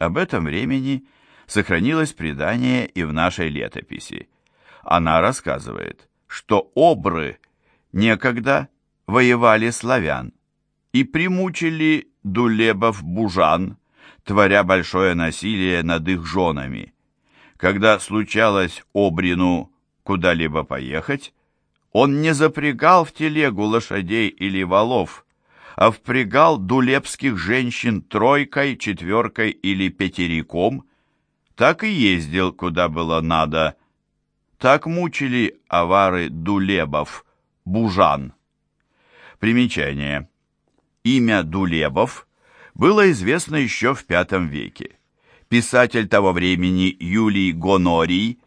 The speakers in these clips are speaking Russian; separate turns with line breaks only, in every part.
Об этом времени сохранилось предание и в нашей летописи. Она рассказывает, что обры некогда воевали славян и примучили дулебов-бужан, творя большое насилие над их женами. Когда случалось обрину куда-либо поехать, он не запрягал в телегу лошадей или валов, а впрягал дулепских женщин тройкой, четверкой или пятериком, так и ездил, куда было надо. Так мучили авары дулебов, бужан. Примечание. Имя Дулебов было известно еще в V веке. Писатель того времени Юлий Гонорий,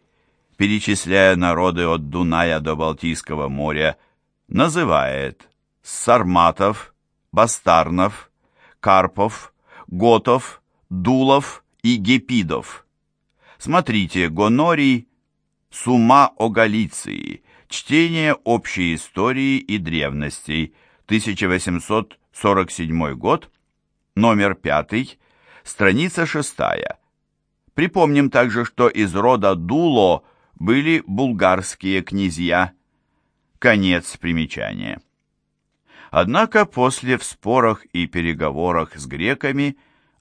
перечисляя народы от Дуная до Балтийского моря, называет Сарматов, Бастарнов, Карпов, Готов, Дулов и Гепидов. Смотрите Гонорий «Сума о Галиции», чтение общей истории и древностей, 1847 год, номер 5, страница 6. Припомним также, что из рода Дуло были булгарские князья. Конец примечания. Однако после в спорах и переговорах с греками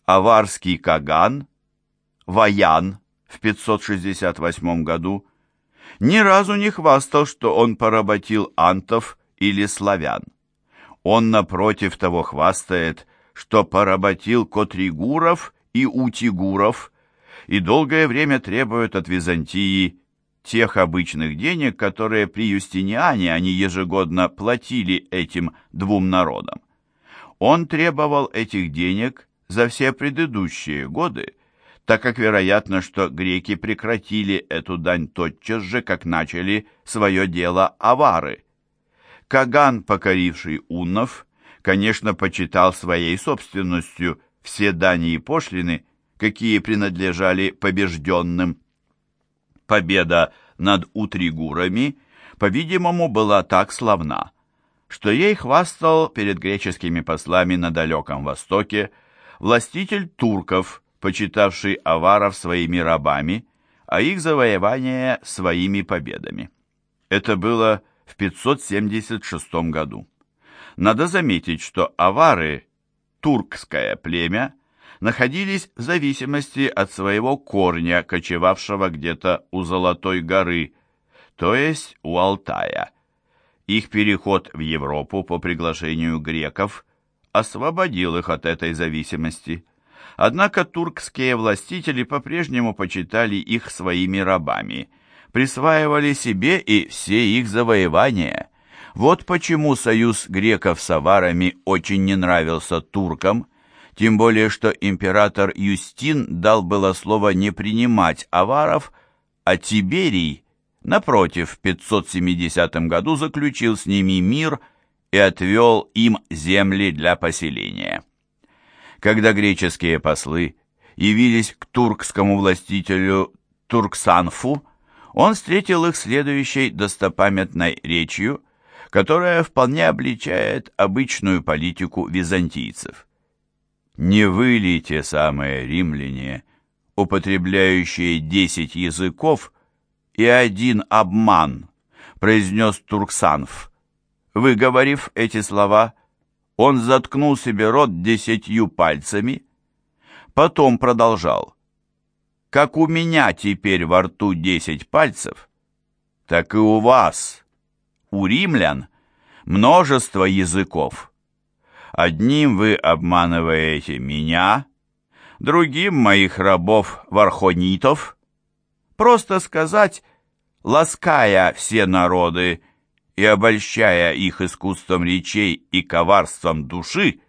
аварский Каган, Ваян в 568 году, ни разу не хвастал, что он поработил антов или славян. Он, напротив того, хвастает, что поработил котригуров и утигуров и долгое время требует от Византии тех обычных денег, которые при Юстиниане они ежегодно платили этим двум народам. Он требовал этих денег за все предыдущие годы, так как вероятно, что греки прекратили эту дань тотчас же, как начали свое дело авары. Каган, покоривший уннов, конечно, почитал своей собственностью все дани и пошлины, какие принадлежали побежденным. Победа над утригурами, по-видимому, была так славна, что ей хвастал перед греческими послами на далеком Востоке властитель турков, почитавший аваров своими рабами, а их завоевание своими победами. Это было в 576 году. Надо заметить, что авары, туркское племя, находились в зависимости от своего корня, кочевавшего где-то у Золотой горы, то есть у Алтая. Их переход в Европу по приглашению греков освободил их от этой зависимости. Однако туркские властители по-прежнему почитали их своими рабами – присваивали себе и все их завоевания. Вот почему союз греков с аварами очень не нравился туркам, тем более что император Юстин дал было слово не принимать аваров, а Тиберий, напротив, в 570 году заключил с ними мир и отвел им земли для поселения. Когда греческие послы явились к туркскому властителю Турксанфу, он встретил их следующей достопамятной речью, которая вполне обличает обычную политику византийцев. «Не вы ли те самые римляне, употребляющие десять языков и один обман?» произнес Турксанф. Выговорив эти слова, он заткнул себе рот десятью пальцами, потом продолжал как у меня теперь во рту десять пальцев, так и у вас, у римлян, множество языков. Одним вы обманываете меня, другим моих рабов-вархонитов. Просто сказать, лаская все народы и обольщая их искусством речей и коварством души,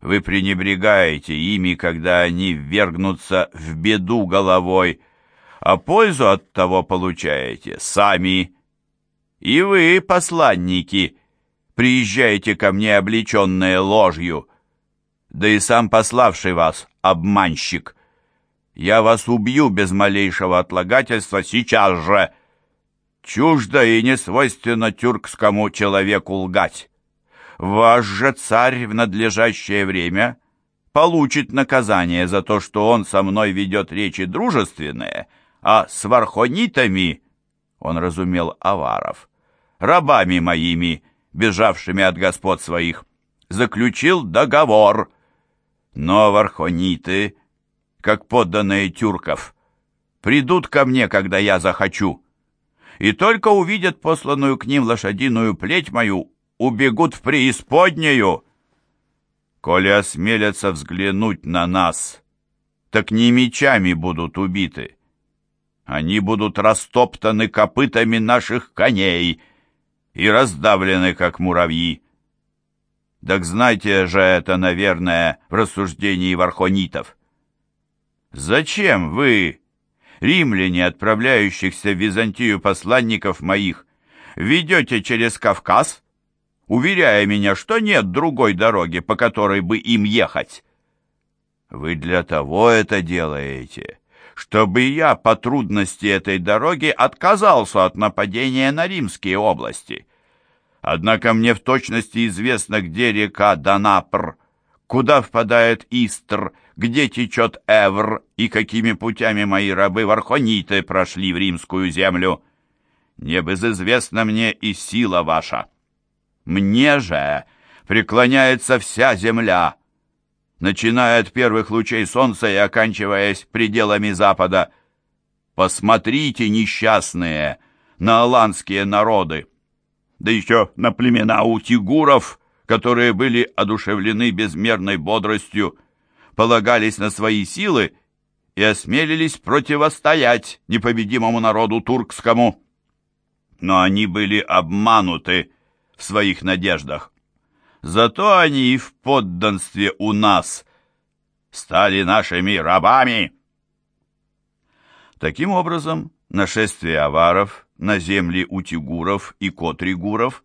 вы пренебрегаете ими, когда они ввергнутся в беду головой, а пользу от того получаете сами. И вы, посланники, приезжаете ко мне облеченные ложью, да и сам пославший вас обманщик. Я вас убью без малейшего отлагательства сейчас же. Чуждо и не свойственно тюркскому человеку лгать. Ваш же царь в надлежащее время получит наказание за то, что он со мной ведет речи дружественные, а с вархонитами, он разумел аваров, рабами моими, бежавшими от господ своих, заключил договор. Но вархониты, как подданные тюрков, придут ко мне, когда я захочу, и только увидят посланную к ним лошадиную плеть мою, убегут в преисподнюю. Коли осмелятся взглянуть на нас, так не мечами будут убиты. Они будут растоптаны копытами наших коней и раздавлены, как муравьи. Так знайте же это, наверное, в рассуждении вархонитов. Зачем вы, римляне, отправляющихся в Византию посланников моих, ведете через Кавказ, уверяя меня, что нет другой дороги, по которой бы им ехать? Вы для того это делаете, чтобы я по трудности этой дороги отказался от нападения на римские области. Однако мне в точности известно, где река Данапр, куда впадает Истр, где течет Эвр и какими путями мои рабы-вархониты прошли в римскую землю. Не безызвестна мне и сила ваша. Мне же преклоняется вся земля, начиная от первых лучей солнца и оканчиваясь пределами запада. Посмотрите, несчастные, на аланские народы, да еще на племена утигуров, которые были одушевлены безмерной бодростью, полагались на свои силы и осмелились противостоять непобедимому народу туркскому. Но они были обмануты в своих надеждах. Зато они и в подданстве у нас стали нашими рабами. Таким образом, нашествие аваров на земли утигуров и котригуров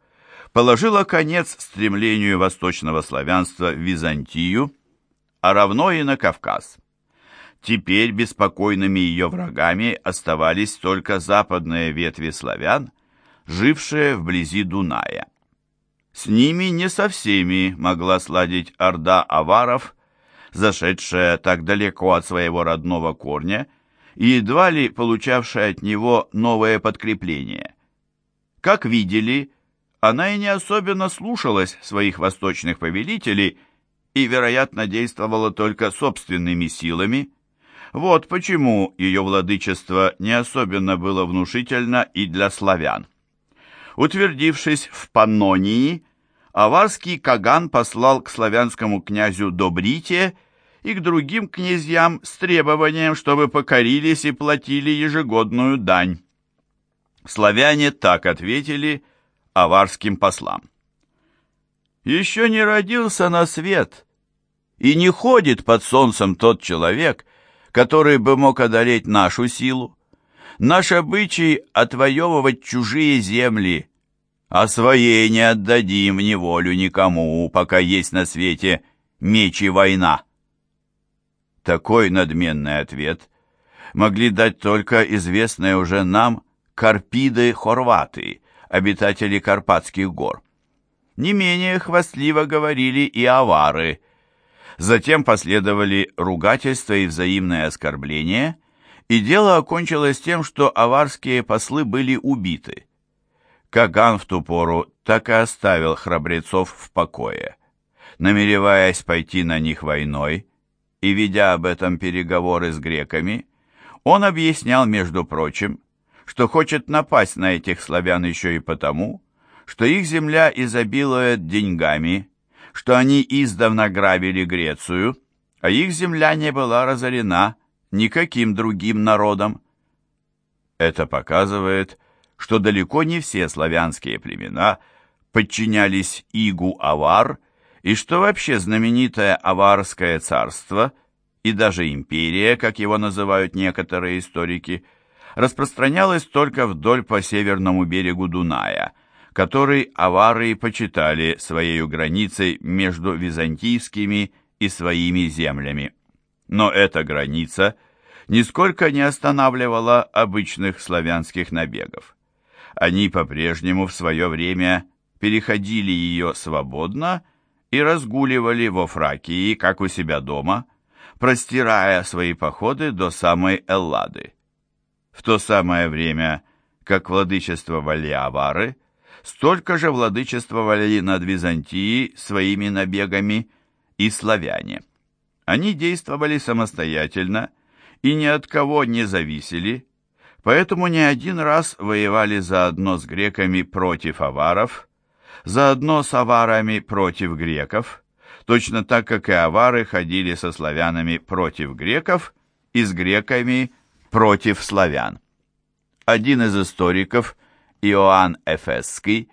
положило конец стремлению восточного славянства в Византию, а равно и на Кавказ. Теперь беспокойными ее врагами оставались только западные ветви славян, жившие вблизи Дуная. С ними не со всеми могла сладить орда аваров, зашедшая так далеко от своего родного корня и едва ли получавшая от него новое подкрепление. Как видели, она и не особенно слушалась своих восточных повелителей и, вероятно, действовала только собственными силами. Вот почему ее владычество не особенно было внушительно и для славян. Утвердившись в Паннонии, аварский Каган послал к славянскому князю Добрите и к другим князьям с требованием, чтобы покорились и платили ежегодную дань. Славяне так ответили аварским послам. «Еще не родился на свет, и не ходит под солнцем тот человек, который бы мог одолеть нашу силу. Наш обычай — отвоевывать чужие земли, а своей не отдадим неволю никому, пока есть на свете меч и война». Такой надменный ответ могли дать только известные уже нам карпиды-хорваты, обитатели Карпатских гор. Не менее хвастливо говорили и авары. Затем последовали ругательства и взаимные оскорбления, и дело окончилось тем, что аварские послы были убиты. Каган в ту пору так и оставил храбрецов в покое. Намереваясь пойти на них войной, и ведя об этом переговоры с греками, он объяснял, между прочим, что хочет напасть на этих славян еще и потому, что их земля изобилует деньгами, что они издавна грабили Грецию, а их земля не была разорена никаким другим народом. Это показывает, что далеко не все славянские племена подчинялись Игу-Авар и что вообще знаменитое Аварское царство и даже империя, как его называют некоторые историки, распространялось только вдоль по северному берегу Дуная, который авары почитали своей границей между византийскими и своими землями. Но эта граница нисколько не останавливала обычных славянских набегов. Они по-прежнему в свое время переходили ее свободно и разгуливали во Фракии, как у себя дома, простирая свои походы до самой Эллады. В то самое время, как владычествовали авары, столько же владычествовали над Византией своими набегами и славяне. Они действовали самостоятельно и ни от кого не зависели, поэтому не один раз воевали заодно с греками против аваров, заодно с аварами против греков, точно так как и авары ходили со славянами против греков и с греками против славян. Один из историков, Иоанн Эфесский,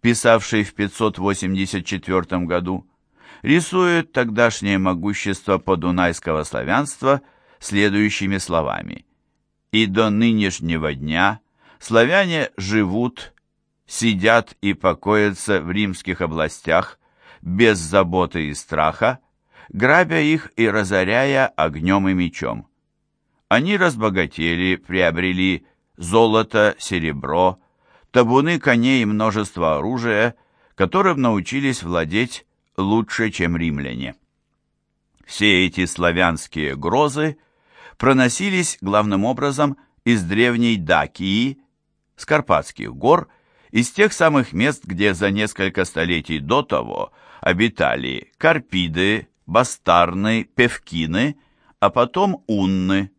писавший в 584 году, рисует тогдашнее могущество подунайского славянства следующими словами. «И до нынешнего дня славяне живут, сидят и покоятся в римских областях без заботы и страха, грабя их и разоряя огнем и мечом. Они разбогатели, приобрели золото, серебро, табуны коней и множество оружия, которым научились владеть лучше, чем римляне. Все эти славянские грозы проносились главным образом из древней Дакии, с Карпатских гор, из тех самых мест, где за несколько столетий до того обитали Карпиды, Бастарны, Певкины, а потом Унны.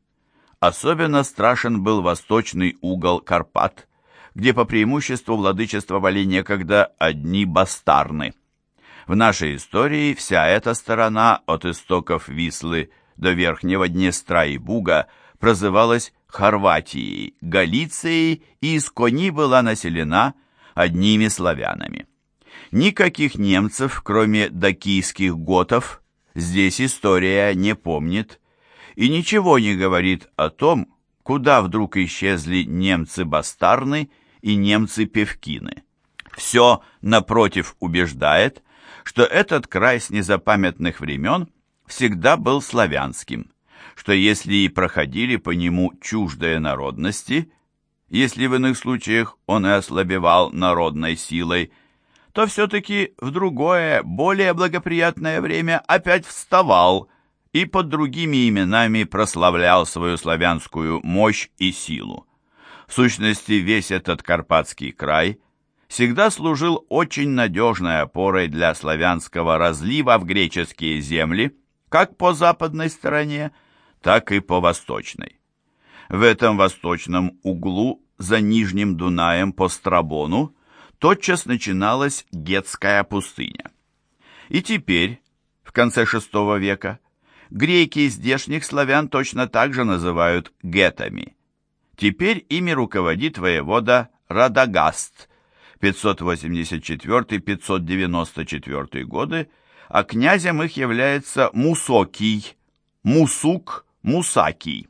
Особенно страшен был восточный угол Карпат, где по преимуществу владычествовали некогда одни бастарны. В нашей истории вся эта сторона от истоков Вислы до Верхнего Днестра и Буга прозывалась Хорватией, Галицией и искони была населена одними славянами. Никаких немцев, кроме дакийских готов, здесь история не помнит и ничего не говорит о том, куда вдруг исчезли немцы-бастарны и немцы-певкины. Все, напротив, убеждает, что этот край с незапамятных времен всегда был славянским, что если и проходили по нему чуждые народности, если в иных случаях он и ослабевал народной силой, то все-таки в другое, более благоприятное время опять вставал и под другими именами прославлял свою славянскую мощь и силу. В сущности, весь этот Карпатский край всегда служил очень надежной опорой для славянского разлива в греческие земли, как по западной стороне, так и по восточной. В этом восточном углу за Нижним Дунаем по Страбону тотчас начиналась Гетская пустыня. И теперь, в конце VI века, греки здешних славян точно так же называют гетами. Теперь ими руководит воевода Радагаст – 584-594 годы, а князем их является Мусокий, Мусук, Мусакий.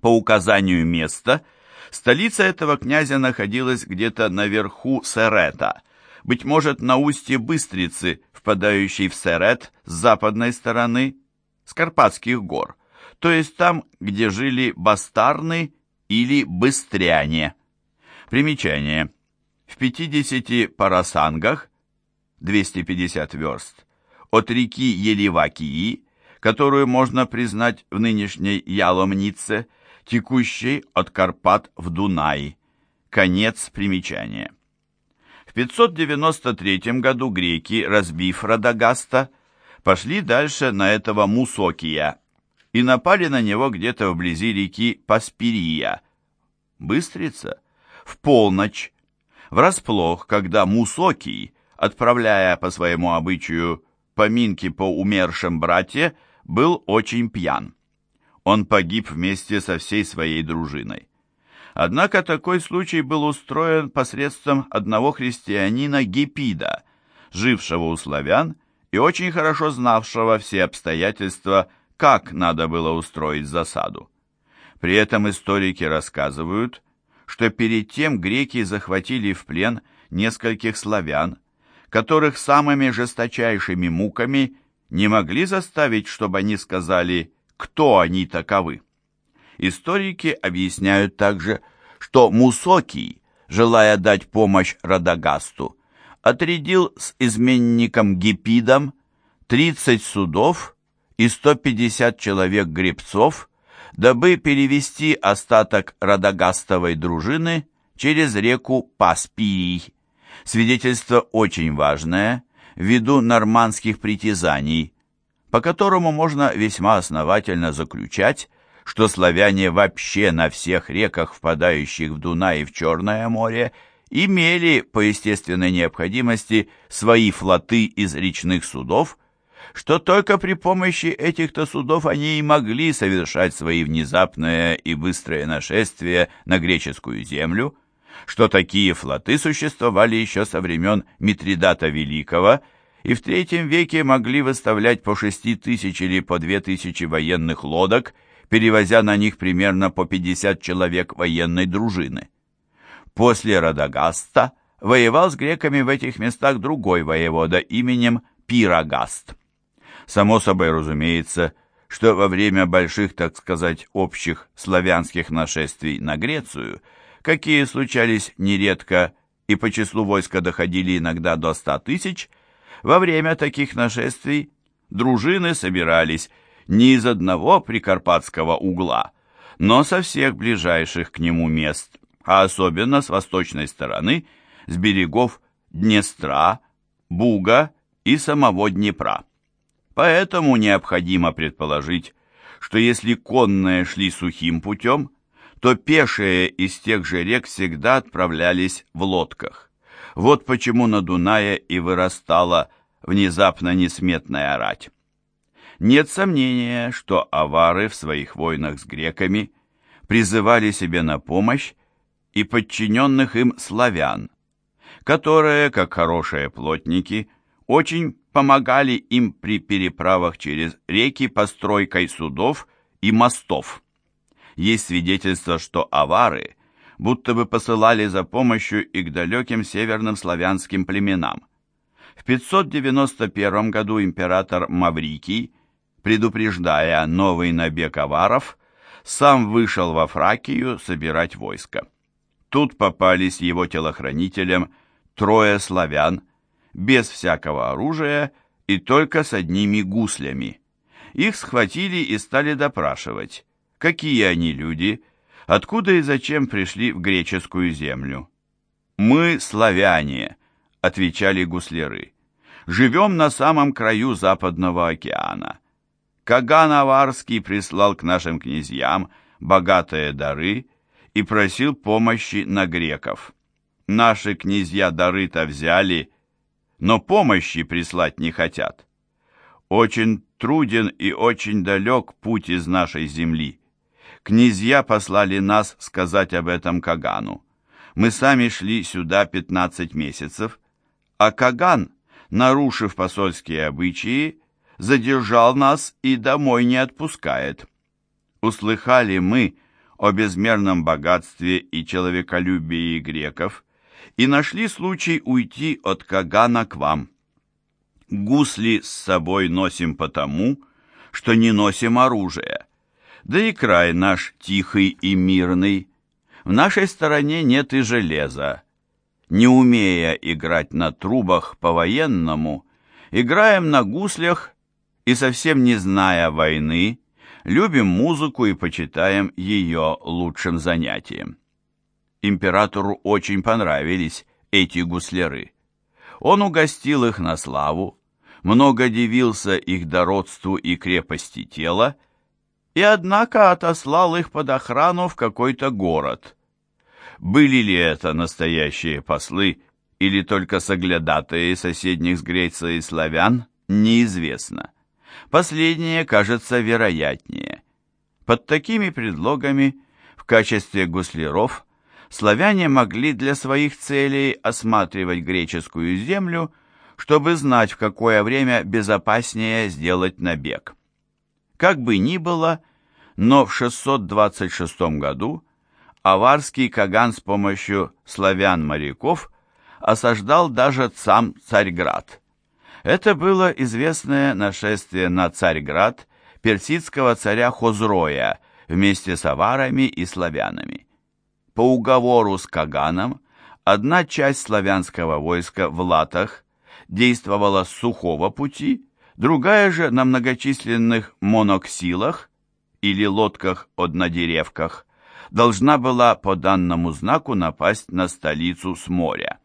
По указанию места, столица этого князя находилась где-то наверху Серета, быть может, на устье Быстрицы, впадающей в Серет с западной стороны, с гор, то есть там, где жили бастарны или быстряне. Примечание – в 50 парасангах, 250 верст, от реки Еливакии, которую можно признать в нынешней Яломнице, текущей от Карпат в Дунай. Конец примечания. В 593 году греки, разбив Радагаста, пошли дальше на этого Мусокия и напали на него где-то вблизи реки Паспирия. Быстрица? В полночь Врасплох, когда Мусокий, отправляя по своему обычаю поминки по умершим братья, был очень пьян. Он погиб вместе со всей своей дружиной. Однако такой случай был устроен посредством одного христианина Гепида, жившего у славян и очень хорошо знавшего все обстоятельства, как надо было устроить засаду. При этом историки рассказывают, что перед тем греки захватили в плен нескольких славян, которых самыми жесточайшими муками не могли заставить, чтобы они сказали, кто они таковы. Историки объясняют также, что Мусокий, желая дать помощь Радагасту, отрядил с изменником Гипидом 30 судов и 150 человек-гребцов, дабы перевести остаток Радагастовой дружины через реку Паспирий. Свидетельство очень важное, ввиду нормандских притязаний, по которому можно весьма основательно заключать, что славяне вообще на всех реках, впадающих в Дунай и в Черное море, имели по естественной необходимости свои флоты из речных судов, что только при помощи этих-то судов они и могли совершать свои внезапные и быстрые нашествия на греческую землю, что такие флоты существовали еще со времен Митридата Великого и в третьем веке могли выставлять по шести тысяч или по две тысячи военных лодок, перевозя на них примерно по 50 человек военной дружины. После Радагаста воевал с греками в этих местах другой воевода именем Пирогаст. Само собой разумеется, что во время больших, так сказать, общих славянских нашествий на Грецию, какие случались нередко и по числу войска доходили иногда до ста тысяч, во время таких нашествий дружины собирались не из одного прикарпатского угла, но со всех ближайших к нему мест, а особенно с восточной стороны, с берегов Днестра, Буга и самого Днепра. Поэтому необходимо предположить, что если конные шли сухим путем, то пешие из тех же рек всегда отправлялись в лодках. Вот почему на Дунае и вырастала внезапно несметная рать. Нет сомнения, что авары в своих войнах с греками призывали себе на помощь и подчиненных им славян, которые, как хорошие плотники, очень помогали им при переправах через реки постройкой судов и мостов. Есть свидетельство, что авары будто бы посылали за помощью и к далеким северным славянским племенам. В 591 году император Маврикий, предупреждая новый набег аваров, сам вышел во Фракию собирать войско. Тут попались его телохранителям трое славян, без всякого оружия и только с одними гуслями. Их схватили и стали допрашивать, какие они люди, откуда и зачем пришли в греческую землю. «Мы славяне», — отвечали гусляры, — «живем на самом краю Западного океана. Каган Аварский прислал к нашим князьям богатые дары и просил помощи на греков. Наши князья дары-то взяли но помощи прислать не хотят. Очень труден и очень далек путь из нашей земли. Князья послали нас сказать об этом Кагану. Мы сами шли сюда 15 месяцев, а Каган, нарушив посольские обычаи, задержал нас и домой не отпускает. Услыхали мы о безмерном богатстве и человеколюбии греков, и нашли случай уйти от Кагана к вам. Гусли с собой носим потому, что не носим оружие. Да и край наш тихий и мирный. В нашей стороне нет и железа. Не умея играть на трубах по-военному, играем на гуслях и совсем не зная войны, любим музыку и почитаем ее лучшим занятием. Императору очень понравились эти гусляры. Он угостил их на славу, много дивился их дородству и крепости тела, и, однако, отослал их под охрану в какой-то город. Были ли это настоящие послы или только соглядатые соседних с Грецией славян, неизвестно. Последнее кажется вероятнее. Под такими предлогами в качестве гусляров славяне могли для своих целей осматривать греческую землю, чтобы знать, в какое время безопаснее сделать набег. Как бы ни было, но в 626 году аварский Каган с помощью славян-моряков осаждал даже сам Царьград. Это было известное нашествие на Царьград персидского царя Хозроя вместе с аварами и славянами. По уговору с Каганом одна часть славянского войска в латах действовала с сухого пути, другая же на многочисленных моноксилах или лодках-однодеревках должна была по данному знаку напасть на столицу с моря.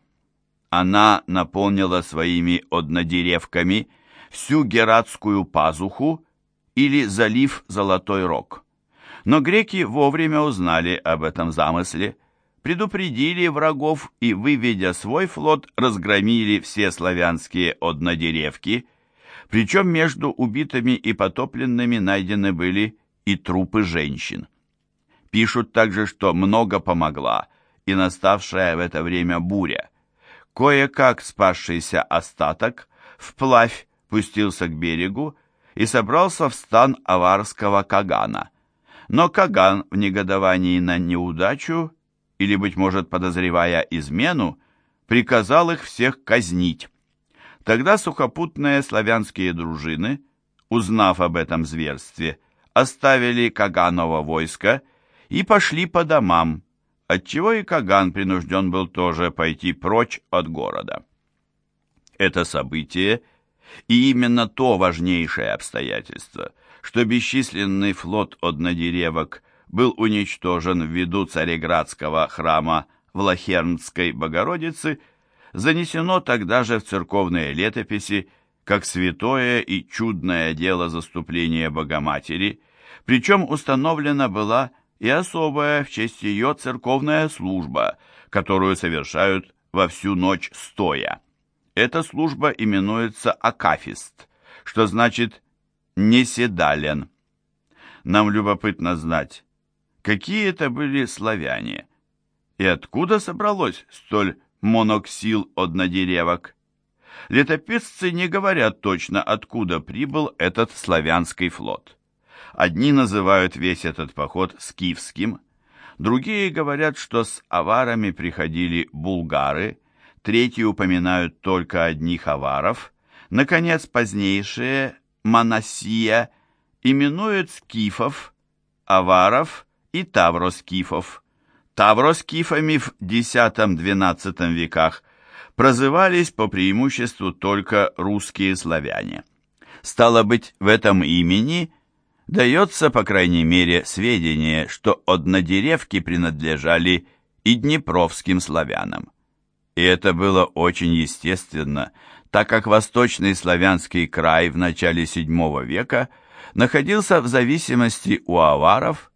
Она наполнила своими однодеревками всю Гератскую пазуху или залив Золотой Рог. Но греки вовремя узнали об этом замысле, предупредили врагов и, выведя свой флот, разгромили все славянские однодеревки, причем между убитыми и потопленными найдены были и трупы женщин. Пишут также, что много помогла и наставшая в это время буря. Кое-как спасшийся остаток вплавь пустился к берегу и собрался в стан аварского Кагана. Но Каган в негодовании на неудачу, или, быть может, подозревая измену, приказал их всех казнить. Тогда сухопутные славянские дружины, узнав об этом зверстве, оставили Каганово войско и пошли по домам, отчего и Каган принужден был тоже пойти прочь от города. Это событие и именно то важнейшее обстоятельство, что бесчисленный флот однодеревок был уничтожен в виду цареградского храма Влахернской Богородицы, занесено тогда же в церковные летописи как святое и чудное дело заступления Богоматери, причем установлена была и особая в честь ее церковная служба, которую совершают во всю ночь стоя. Эта служба именуется акафист, что значит «неседален». Нам любопытно знать, какие это были славяне и откуда собралось столь моноксил однодеревок. Летописцы не говорят точно, откуда прибыл этот славянский флот. Одни называют весь этот поход скифским, другие говорят, что с аварами приходили булгары, третьи упоминают только одних аваров, наконец, позднейшие, Манасия, именуют скифов, аваров и тавроскифов. Тавроскифами в X-XII веках прозывались по преимуществу только русские славяне. Стало быть, в этом имени дается, по крайней мере, сведение, что однодеревки принадлежали и днепровским славянам. И это было очень естественно, так как восточный славянский край в начале VII века находился в зависимости у аваров,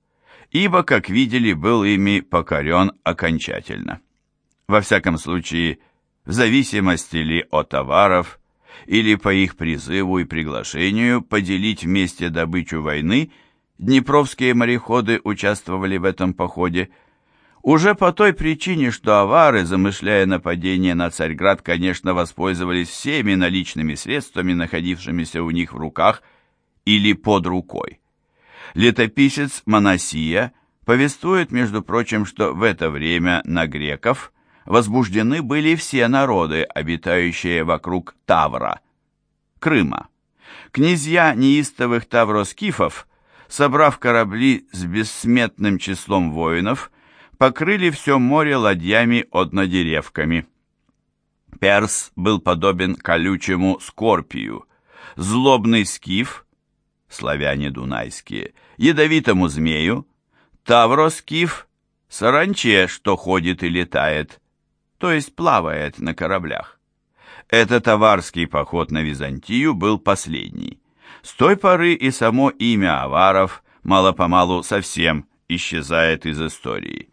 ибо, как видели, был ими покорен окончательно. Во всяком случае, в зависимости ли от аваров или по их призыву и приглашению поделить вместе добычу войны, днепровские мореходы участвовали в этом походе – уже по той причине, что авары, замышляя нападение на Царьград, конечно, воспользовались всеми наличными средствами, находившимися у них в руках или под рукой. Летописец Моносия повествует, между прочим, что в это время на греков возбуждены были все народы, обитающие вокруг Тавра, Крыма. Князья неистовых тавроскифов, собрав корабли с бессметным числом воинов, покрыли все море ладьями-однодеревками. Перс был подобен колючему скорпию, злобный скиф, славяне дунайские, ядовитому змею, тавроскиф, саранче, что ходит и летает, то есть плавает на кораблях. Этот аварский поход на Византию был последний. С той поры и само имя аваров мало-помалу совсем исчезает из истории.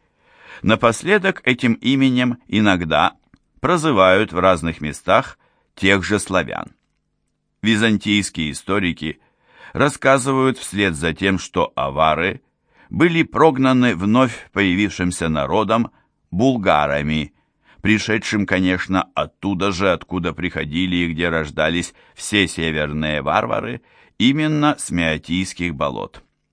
Напоследок этим именем иногда прозывают в разных местах тех же славян. Византийские историки рассказывают вслед за тем, что авары были прогнаны вновь появившимся народом булгарами, пришедшим, конечно, оттуда же, откуда приходили и где рождались все северные варвары, именно с Меотийских болот.